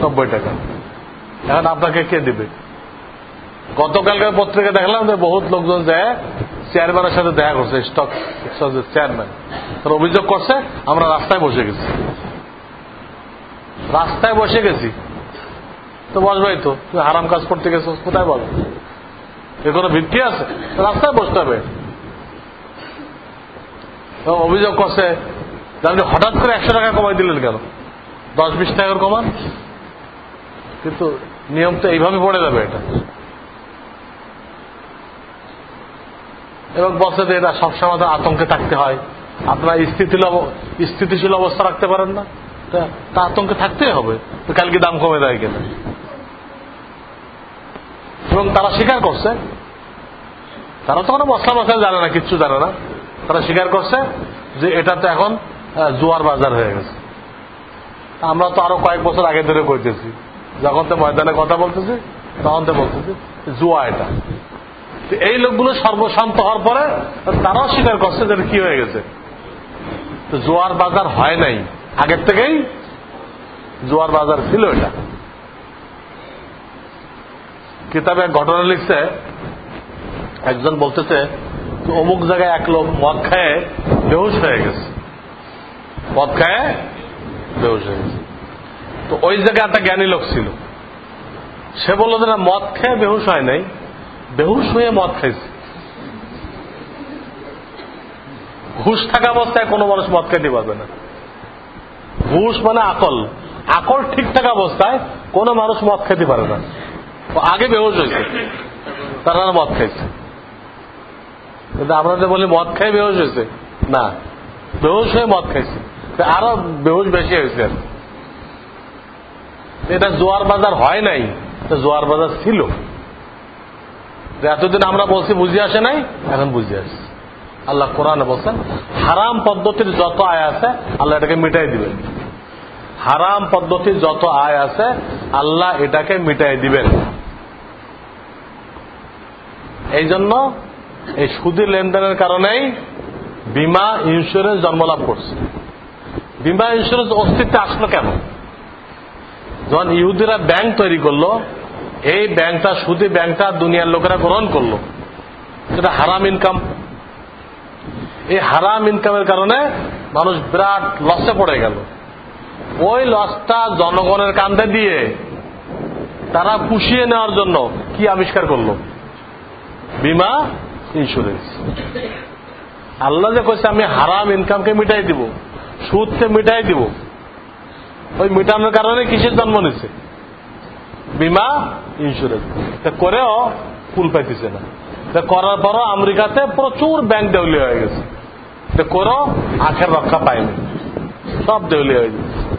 নব্বই টাকা। এখন আপনাকে কে দিবে? গতকালকার পত্রিকা দেখলাম যে বহুত লোকজন যায় চেয়ারম্যানের সাথে দেখা করছে স্টক এক্সচেঞ্জের চেয়ারম্যান তার অভিযোগ করছে, আমরা রাস্তায় বসে গেছি। রাস্তায় বসে গেছি। তো বসবাই তো, তুই হারাম কাজ করতে গেছিস, কোথায় বল? এ কোনো ভিত্তি আছে, রাস্তায় বসতে হবে। অভিযোগ করছে আপনি হঠাৎ করে একশো টাকা কমাই দিলেন কেন? দশ বিশ টাকার কমান? কিন্তু নিয়ম তো এইভাবে পড়ে যাবে এটা। এবং বলছে যে এটা সবসময় আতঙ্কে থাকতে হয়। আপনারা স্থিতিশীল স্থিতিশীল অবস্থা রাখতে পারেন না। তা আতঙ্কে থাকতেই হবে। তো কালকে দাম কমে দেয় কেন? এবং তারা স্বীকার করছে। তারা তো কোনো মশলা মশলা জানে না, কিচ্ছু জানে না। তারা স্বীকার করছে যে এটা তো এখন জোয়ার বাজার হয়ে গেছে। আমরা তো আরও কয়েক বছর আগে ধরে করতেছি যখন তো ময়দানে কথা বলতেছি, তখন তো বলতেছি, জুয়া এটা। এই লোকগুলো সর্বশান্ত হওয়ার পরে তারাও স্বীকার করছে যে কি হয়ে গেছে। তো জোয়ার বাজার হয় নাই। আগের থেকেই জোয়ার বাজার ছিল এটা। কিতাবে ঘটনা লিখছে, একজন বলতেছে অমুক জায়গায় এক লোক মদ খায় বেহুশ হয়ে গেছে। মদ খায় বেহুশ হয়ে গেছে। তো ওই জায়গায় একটা জ্ঞানী লোক ছিল। সে বলল যে মদ খেয়ে বেহুশ হয় নাই। বেহুশ হয়ে মদ খাইছে। হুশ থাকা অবস্থায় কোনো মানুষ মদ খাইতে পারবে না। হুশ মানে আকল। আকল ঠিক থাকা অবস্থায় কোনো মানুষ মদ খেতে পারে না। আগে বেহুশ হয়েছে তারা মদ খাইছে। কিন্তু আমরা যে বলি মদ খাই বেহুশ হয়েছে না, বেহুশ হয়ে মদ খাইছে। আরও বেহুশ বেশি হয়েছে এটা জোয়ার বাজার হয় নাই জোয়ার বাজার ছিল। এতদিন আমরা বলছি বুঝে আসে নাই, এখন বুঝে আসছে। আল্লাহ কোরআনে বলছেন, হারাম পদ্ধতির যত আয় আছে, আল্লাহ এটাকে মিটাই দিবেন। হারাম পদ্ধতির যত আয় আছে, আল্লাহ এটাকে মিটাই দিবেন। এই জন্য এই সুদী লেনদেনের কারণেই বিমা ইন্স্যুরেন্স জন্মলাভ করছে। বিমা ইন্স্যুরেন্স অস্তিত্বে আসলো কেন? যখন ইহুদিরা ব্যাংক তৈরি করল এই ব্যাংকটা সুদী ব্যাংকটা দুনিয়ার লোকেরা গ্রহণ করল। সেটা হারাম ইনকাম এই হারাম ইনকামের কারণে মানুষ বিরাট লসে পড়ে গেল। ওই লসটা জনগণের কান্দে দিয়ে তারা পুষিয়ে নেওয়ার জন্য কি আবিষ্কার করল? বিমা ইন্স্যুরেন্স আল্লাহ যে কইছে, আমি হারাম ইনকামকে মিটাই দিব, সুদকে মিটাই দিব। ওই মিটানোর কারণে কিসের জন্ম নিচ্ছে বিমা ইন্স্যুরেন্স তা করেও ফুল পাইতেছে না। তা করার পরও আমেরিকাতে প্রচুর ব্যাংক দেউলি হয়ে গেছে। করো আখের রক্ষা পায়নি। সব দেউলি হয়ে গেছে।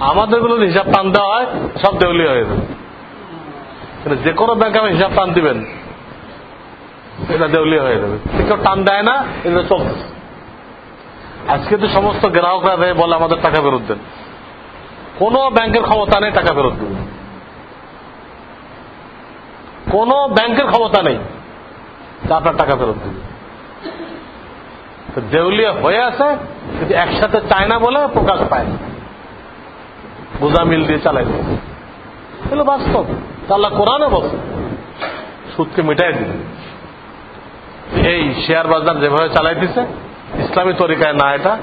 আমাদেরগুলো হিসাব টান দেওয়া হয়, সব দেউলি হয়ে যাবে। যে কোনো ব্যাংকে আমি হিসাব টান দিবেন, এটা দেউলিয়া হয়ে যাবে। কেউ টান দেয় না, এটা চলতেছে। আজকে তো সমস্ত গ্রাহকরা বলে আমাদের টাকা ফেরত দেন। কোন ব্যাংকের ক্ষমতা নেই, টাকা ফেরত দেবে। কোন ব্যাংকের ক্ষমতা নেই আপনার টাকা ফেরত দেবে। দেউলিয়া হয়ে আছে কিন্তু একসাথে চায় না বলে প্রকাশ পায় বোঝা মিল দিয়ে চালাই এগুলো বাস্তব। আল্লাহ কোরআনে বলছে, সুদকে মিটাই দিবে। এই শেয়ার বাজার যেভাবে চালাইতেছে, ইসলামী তরিকায় না এটা,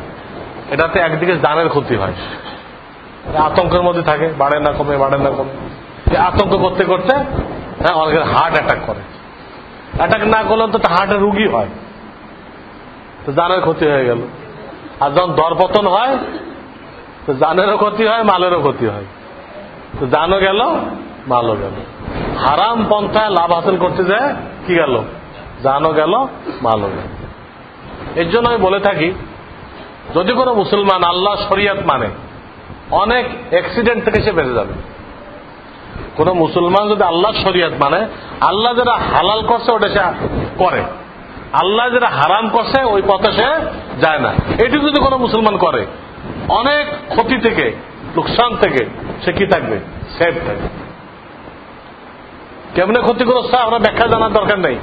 এটাতে একদিকে জানের ক্ষতি হয়। আতঙ্কের মধ্যে থাকে, বাড়ে না কমে, বাড়ে না কমে। আতঙ্ক করতে করতে হ্যাঁ অনেকের হার্ট অ্যাটাক করে। অ্যাটাক না করলে তো হার্টের রুগী হয়। তো জানের ক্ষতি হয়ে গেল। আর যখন দরপতন হয়, তো জানেরও ক্ষতি হয়, মালেরও ক্ষতি হয়। তো জানও গেল, মালও গেল। হারাম পন্থায় লাভ হাসিল করতে যায় কি গেল? জানও গেল, মালও গেল। এর জন্য আমি বলে থাকি, যদি কোনো মুসলমান আল্লাহ শরিয়াত মানে অনেক অ্যাক্সিডেন্ট থেকে সে বেঁচে যাবে। কোন মুসলমান যদি আল্লাহ শরিয়াত মানে আল্লাহ যারা হালাল করছে, ওটা সে করে। আল্লাহ যারা হারাম করছে, ওই পথে সে যায় না। এটি যদি কোনো মুসলমান করে, অনেক ক্ষতি থেকে, লোকসান থেকে, সে কি থাকবে? সেফ থাকবে। কেমনে ক্ষতিগ্রস্ত আমরা ব্যাখ্যা জানার দরকার নেই।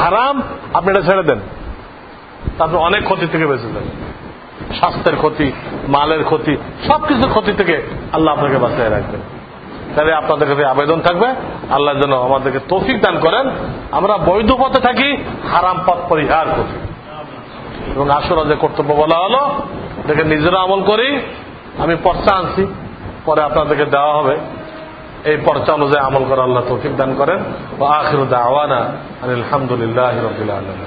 হারাম, আপনি এটা ছেড়ে দেন। তারপর অনেক ক্ষতি থেকে বেঁচে যাবেন স্বাস্থ্যের ক্ষতি, মালের ক্ষতি সবকিছু ক্ষতি থেকে আল্লাহ আপনাকে বাঁচিয়ে রাখবেন। তাহলে আপনাদের কাছে আবেদন থাকবে। আল্লাহ যেন আমাদেরকে তৌফিক দান করেন। আমরা বৈধ পথে থাকি, হারাম পথ পরিহার করি। এবং আসরা যে কর্তব্য বলা হলো দেখে নিজেরা আমল করি। আমি পর্চা আনছি, পরে আপনাদেরকে দেওয়া হবে। এই পর্চা অনুযায়ী আমল করা আল্লাহ তৌফিক দান করেন। বা আখির দাওয়ানা আলহামদুলিল্লাহ রবিল্লা আলম